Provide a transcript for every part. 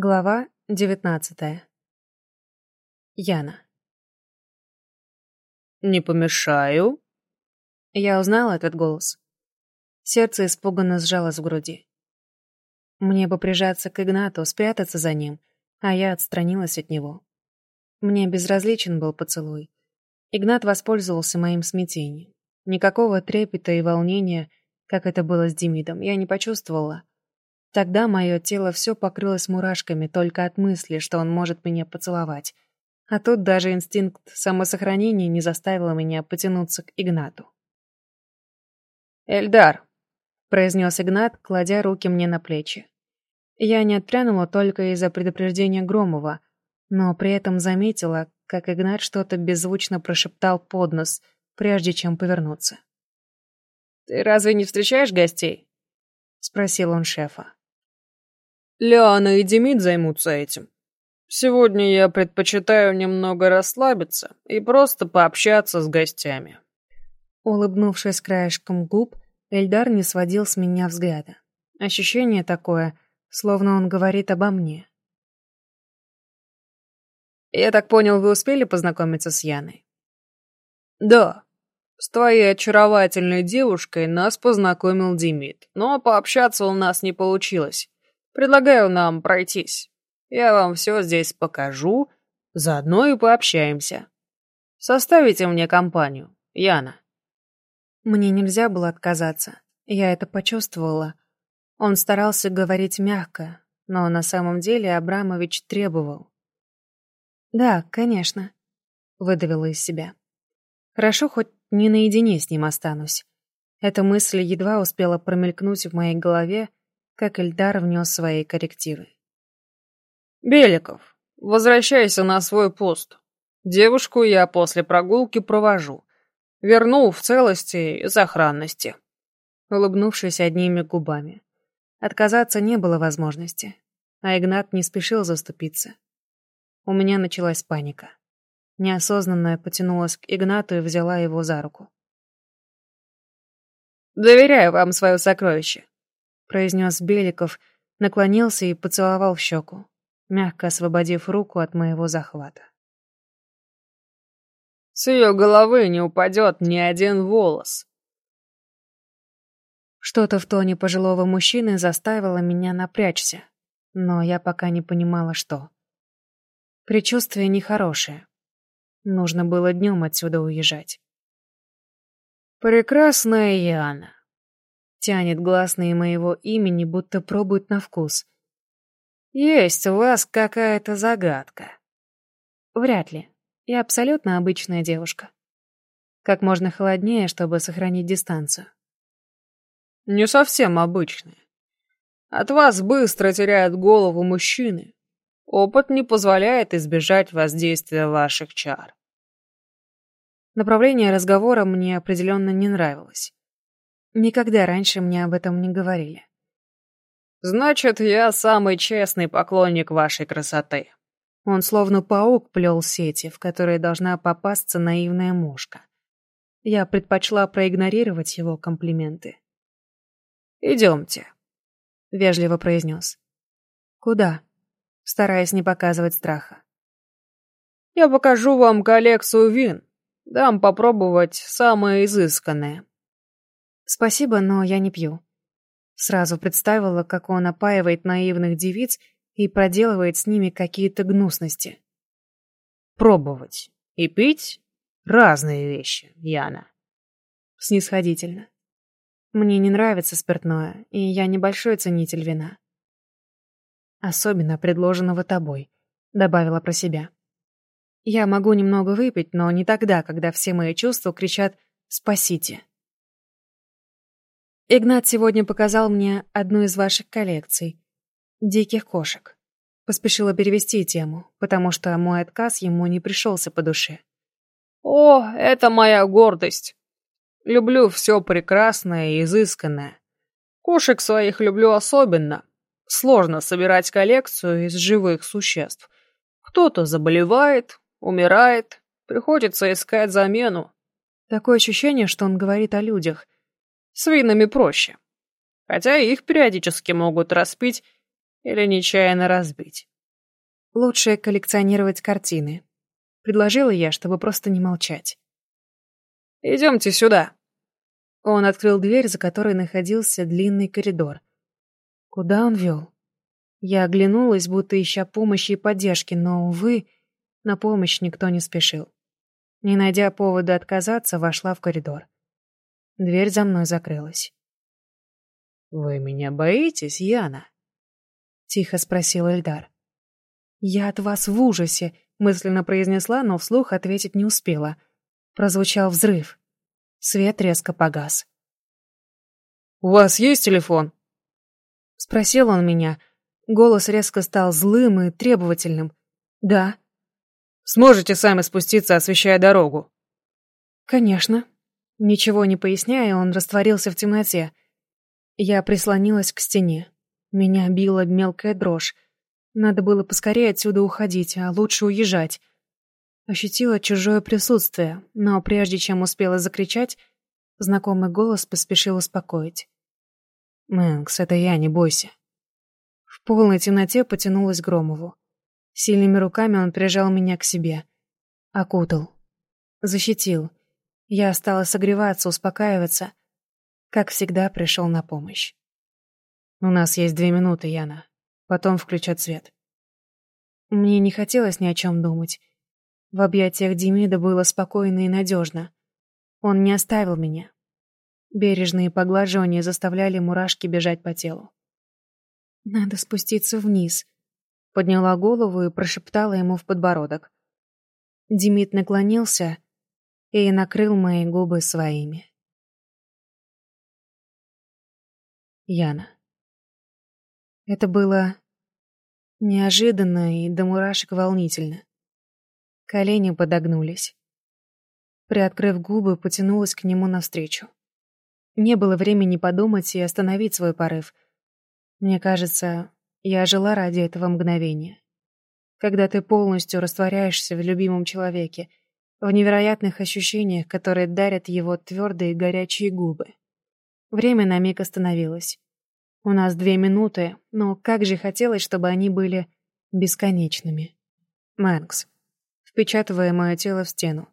Глава девятнадцатая. Яна. «Не помешаю?» Я узнала этот голос. Сердце испуганно сжалось в груди. Мне бы прижаться к Игнату, спрятаться за ним, а я отстранилась от него. Мне безразличен был поцелуй. Игнат воспользовался моим смятением. Никакого трепета и волнения, как это было с Демидом, я не почувствовала. Тогда мое тело все покрылось мурашками только от мысли, что он может меня поцеловать. А тут даже инстинкт самосохранения не заставил меня потянуться к Игнату. «Эльдар», — произнес Игнат, кладя руки мне на плечи. Я не отпрянула только из-за предупреждения Громова, но при этом заметила, как Игнат что-то беззвучно прошептал под нос, прежде чем повернуться. «Ты разве не встречаешь гостей?» — спросил он шефа. Лиана и Демид займутся этим. Сегодня я предпочитаю немного расслабиться и просто пообщаться с гостями. Улыбнувшись краешком губ, Эльдар не сводил с меня взгляда. Ощущение такое, словно он говорит обо мне. «Я так понял, вы успели познакомиться с Яной?» «Да. С твоей очаровательной девушкой нас познакомил Демид, но пообщаться у нас не получилось. Предлагаю нам пройтись. Я вам все здесь покажу, заодно и пообщаемся. Составите мне компанию, Яна». Мне нельзя было отказаться. Я это почувствовала. Он старался говорить мягко, но на самом деле Абрамович требовал. «Да, конечно», — выдавила из себя. «Хорошо, хоть не наедине с ним останусь». Эта мысль едва успела промелькнуть в моей голове, как Эльдар внес свои коррективы. «Беликов, возвращайся на свой пост. Девушку я после прогулки провожу. Верну в целости и сохранности». Улыбнувшись одними губами. Отказаться не было возможности, а Игнат не спешил заступиться. У меня началась паника. Неосознанно потянулась к Игнату и взяла его за руку. «Доверяю вам свое сокровище произнес Беликов, наклонился и поцеловал в щеку, мягко освободив руку от моего захвата. С ее головы не упадет ни один волос. Что-то в тоне пожилого мужчины заставило меня напрячься, но я пока не понимала, что. Предчувствие нехорошее. Нужно было днем отсюда уезжать. «Прекрасная Яна, Тянет гласные моего имени, будто пробует на вкус. «Есть у вас какая-то загадка?» «Вряд ли. Я абсолютно обычная девушка. Как можно холоднее, чтобы сохранить дистанцию». «Не совсем обычная. От вас быстро теряют голову мужчины. Опыт не позволяет избежать воздействия ваших чар». Направление разговора мне определенно не нравилось. Никогда раньше мне об этом не говорили. «Значит, я самый честный поклонник вашей красоты». Он словно паук плел сети, в которые должна попасться наивная мушка. Я предпочла проигнорировать его комплименты. «Идемте», — вежливо произнес. «Куда?» стараясь не показывать страха. «Я покажу вам коллекцию вин. Дам попробовать самое изысканное». «Спасибо, но я не пью». Сразу представила, как он опаивает наивных девиц и проделывает с ними какие-то гнусности. «Пробовать и пить — разные вещи, Яна». Снисходительно. Мне не нравится спиртное, и я небольшой ценитель вина. Особенно предложенного тобой, добавила про себя. Я могу немного выпить, но не тогда, когда все мои чувства кричат «спасите». Игнат сегодня показал мне одну из ваших коллекций. Диких кошек. Поспешила перевести тему, потому что мой отказ ему не пришелся по душе. «О, это моя гордость. Люблю все прекрасное и изысканное. Кошек своих люблю особенно. Сложно собирать коллекцию из живых существ. Кто-то заболевает, умирает, приходится искать замену. Такое ощущение, что он говорит о людях — с винами проще. Хотя их периодически могут распить Или нечаянно разбить? Лучше коллекционировать картины. Предложила я, чтобы просто не молчать. «Идемте сюда». Он открыл дверь, за которой находился длинный коридор. Куда он вел? Я оглянулась, будто ища помощи и поддержки, но, увы, на помощь никто не спешил. Не найдя повода отказаться, вошла в коридор. Дверь за мной закрылась. «Вы меня боитесь, Яна?» — тихо спросил Эльдар. «Я от вас в ужасе», — мысленно произнесла, но вслух ответить не успела. Прозвучал взрыв. Свет резко погас. «У вас есть телефон?» Спросил он меня. Голос резко стал злым и требовательным. «Да». «Сможете сами спуститься, освещая дорогу?» «Конечно». Ничего не поясняя, он растворился в темноте. Я прислонилась к стене. Меня била мелкая дрожь. Надо было поскорее отсюда уходить, а лучше уезжать. Ощутила чужое присутствие, но прежде чем успела закричать, знакомый голос поспешил успокоить. «Мэнкс, это я, не бойся». В полной темноте потянулась Громову. Сильными руками он прижал меня к себе. Окутал. Защитил. Я стала согреваться, успокаиваться. Как всегда, пришел на помощь. «У нас есть две минуты, Яна. Потом включат свет». Мне не хотелось ни о чем думать. В объятиях Демида было спокойно и надежно. Он не оставил меня. Бережные поглаживания заставляли мурашки бежать по телу. «Надо спуститься вниз», — подняла голову и прошептала ему в подбородок. Демид наклонился и накрыл мои губы своими. Яна. Это было неожиданно и до мурашек волнительно. Колени подогнулись. Приоткрыв губы, потянулась к нему навстречу. Не было времени подумать и остановить свой порыв. Мне кажется, я жила ради этого мгновения. Когда ты полностью растворяешься в любимом человеке, в невероятных ощущениях, которые дарят его твердые горячие губы. Время на миг остановилось. У нас две минуты, но как же хотелось, чтобы они были бесконечными. Мэнкс, впечатывая мое тело в стену.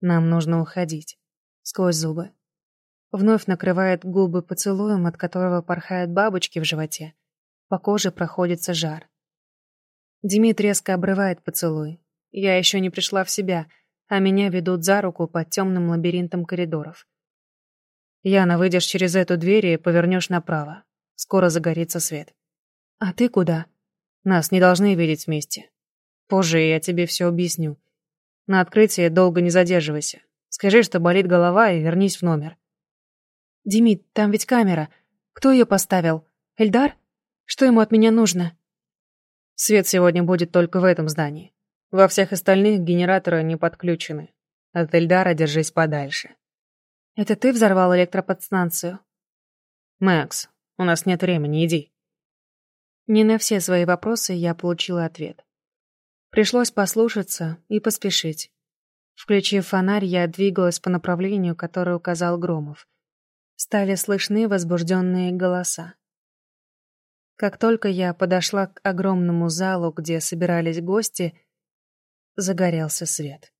Нам нужно уходить. Сквозь зубы. Вновь накрывает губы поцелуем, от которого порхают бабочки в животе. По коже проходится жар. Димит резко обрывает поцелуй. Я еще не пришла в себя, а меня ведут за руку по темным лабиринтам коридоров. Яна, выйдешь через эту дверь и повернешь направо. Скоро загорится свет. А ты куда? Нас не должны видеть вместе. Позже я тебе все объясню. На открытие долго не задерживайся. Скажи, что болит голова, и вернись в номер. Димит, там ведь камера. Кто ее поставил? Эльдар? Что ему от меня нужно? Свет сегодня будет только в этом здании. Во всех остальных генераторы не подключены. От Эльдара держись подальше. Это ты взорвал электроподстанцию? Макс, у нас нет времени, иди. Не на все свои вопросы я получила ответ. Пришлось послушаться и поспешить. Включив фонарь, я двигалась по направлению, которое указал Громов. Стали слышны возбужденные голоса. Как только я подошла к огромному залу, где собирались гости, загорелся свет.